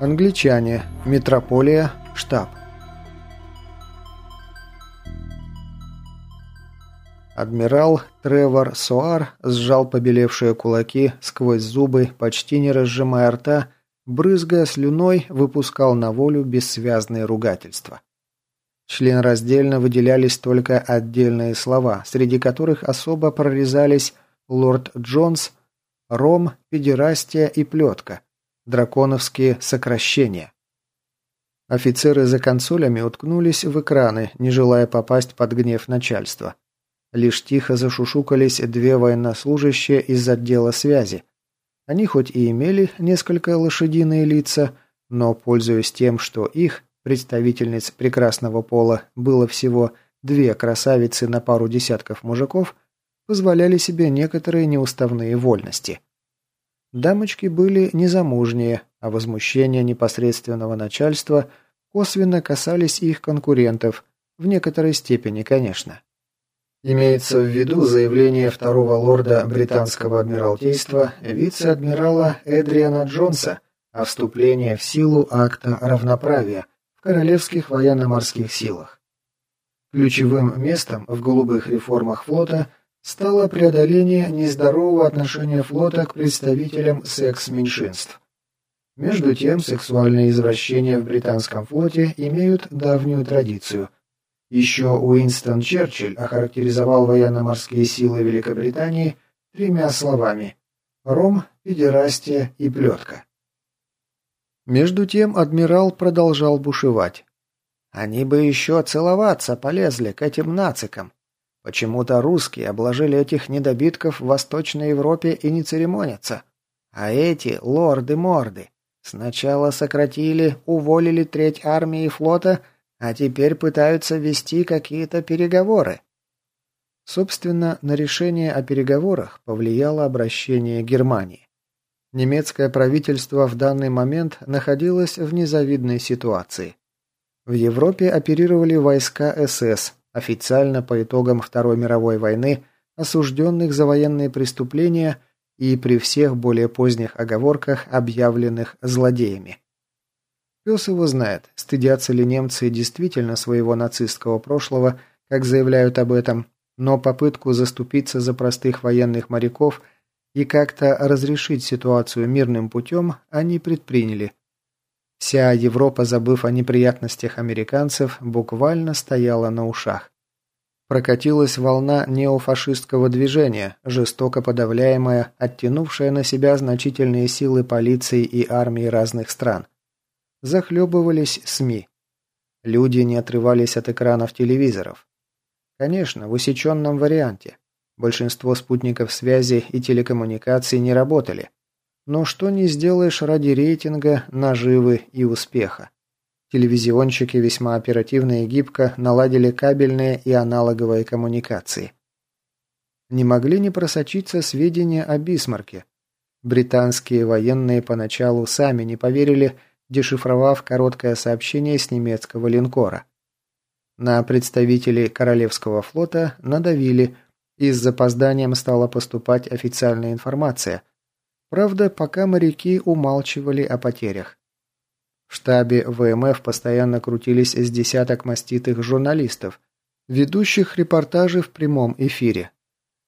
Англичане. Метрополия. Штаб. Адмирал Тревор Суар сжал побелевшие кулаки сквозь зубы, почти не разжимая рта, брызгая слюной, выпускал на волю бессвязные ругательства. Членраздельно выделялись только отдельные слова, среди которых особо прорезались «Лорд Джонс», «Ром», «Педерастия» и «Плетка», драконовские сокращения. Офицеры за консолями уткнулись в экраны, не желая попасть под гнев начальства. Лишь тихо зашушукались две военнослужащие из отдела связи. Они хоть и имели несколько лошадиные лица, но, пользуясь тем, что их, представительниц прекрасного пола, было всего две красавицы на пару десятков мужиков, позволяли себе некоторые неуставные вольности. Дамочки были незамужние, а возмущения непосредственного начальства косвенно касались их конкурентов, в некоторой степени, конечно. Имеется в виду заявление второго лорда британского адмиралтейства вице-адмирала Эдриана Джонса о вступлении в силу акта равноправия в Королевских военно-морских силах. Ключевым местом в голубых реформах флота – стало преодоление нездорового отношения флота к представителям секс-меньшинств. Между тем, сексуальные извращения в британском флоте имеют давнюю традицию. Еще Уинстон Черчилль охарактеризовал военно-морские силы Великобритании тремя словами «ром», «педерастия» и «плетка». Между тем адмирал продолжал бушевать. «Они бы еще целоваться полезли к этим нацикам. Почему-то русские обложили этих недобитков в Восточной Европе и не церемонятся. А эти лорды-морды сначала сократили, уволили треть армии и флота, а теперь пытаются вести какие-то переговоры. Собственно, на решение о переговорах повлияло обращение Германии. Немецкое правительство в данный момент находилось в незавидной ситуации. В Европе оперировали войска СС, официально по итогам Второй мировой войны осужденных за военные преступления и при всех более поздних оговорках объявленных злодеями. Пес его знает, стыдятся ли немцы действительно своего нацистского прошлого, как заявляют об этом, но попытку заступиться за простых военных моряков и как-то разрешить ситуацию мирным путем они предприняли – Вся Европа, забыв о неприятностях американцев, буквально стояла на ушах. Прокатилась волна неофашистского движения, жестоко подавляемая, оттянувшая на себя значительные силы полиции и армии разных стран. Захлебывались СМИ. Люди не отрывались от экранов телевизоров. Конечно, в усеченном варианте. Большинство спутников связи и телекоммуникаций не работали. Но что не сделаешь ради рейтинга, наживы и успеха. Телевизионщики весьма оперативно и гибко наладили кабельные и аналоговые коммуникации. Не могли не просочиться сведения о Бисмарке. Британские военные поначалу сами не поверили, дешифровав короткое сообщение с немецкого линкора. На представителей Королевского флота надавили, и с запозданием стала поступать официальная информация – Правда, пока моряки умалчивали о потерях. В штабе ВМФ постоянно крутились с десяток маститых журналистов, ведущих репортажи в прямом эфире.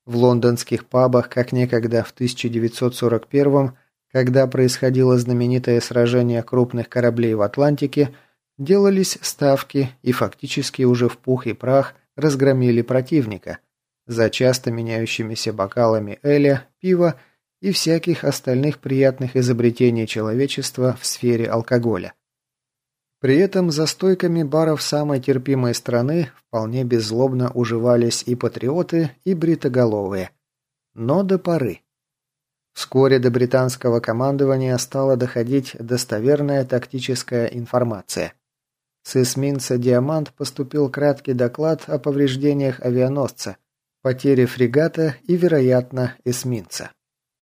В лондонских пабах, как некогда в 1941 когда происходило знаменитое сражение крупных кораблей в Атлантике, делались ставки и фактически уже в пух и прах разгромили противника за часто меняющимися бокалами эля, пива и всяких остальных приятных изобретений человечества в сфере алкоголя. При этом за стойками баров самой терпимой страны вполне беззлобно уживались и патриоты, и бритоголовые. Но до поры. Вскоре до британского командования стала доходить достоверная тактическая информация. С эсминца «Диамант» поступил краткий доклад о повреждениях авианосца, потере фрегата и, вероятно, эсминца.